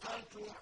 تجعل